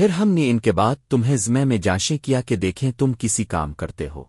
پھر ہم نے ان کے بعد تمہیں زمے میں جانشیں کیا کہ دیکھیں تم کسی کام کرتے ہو۔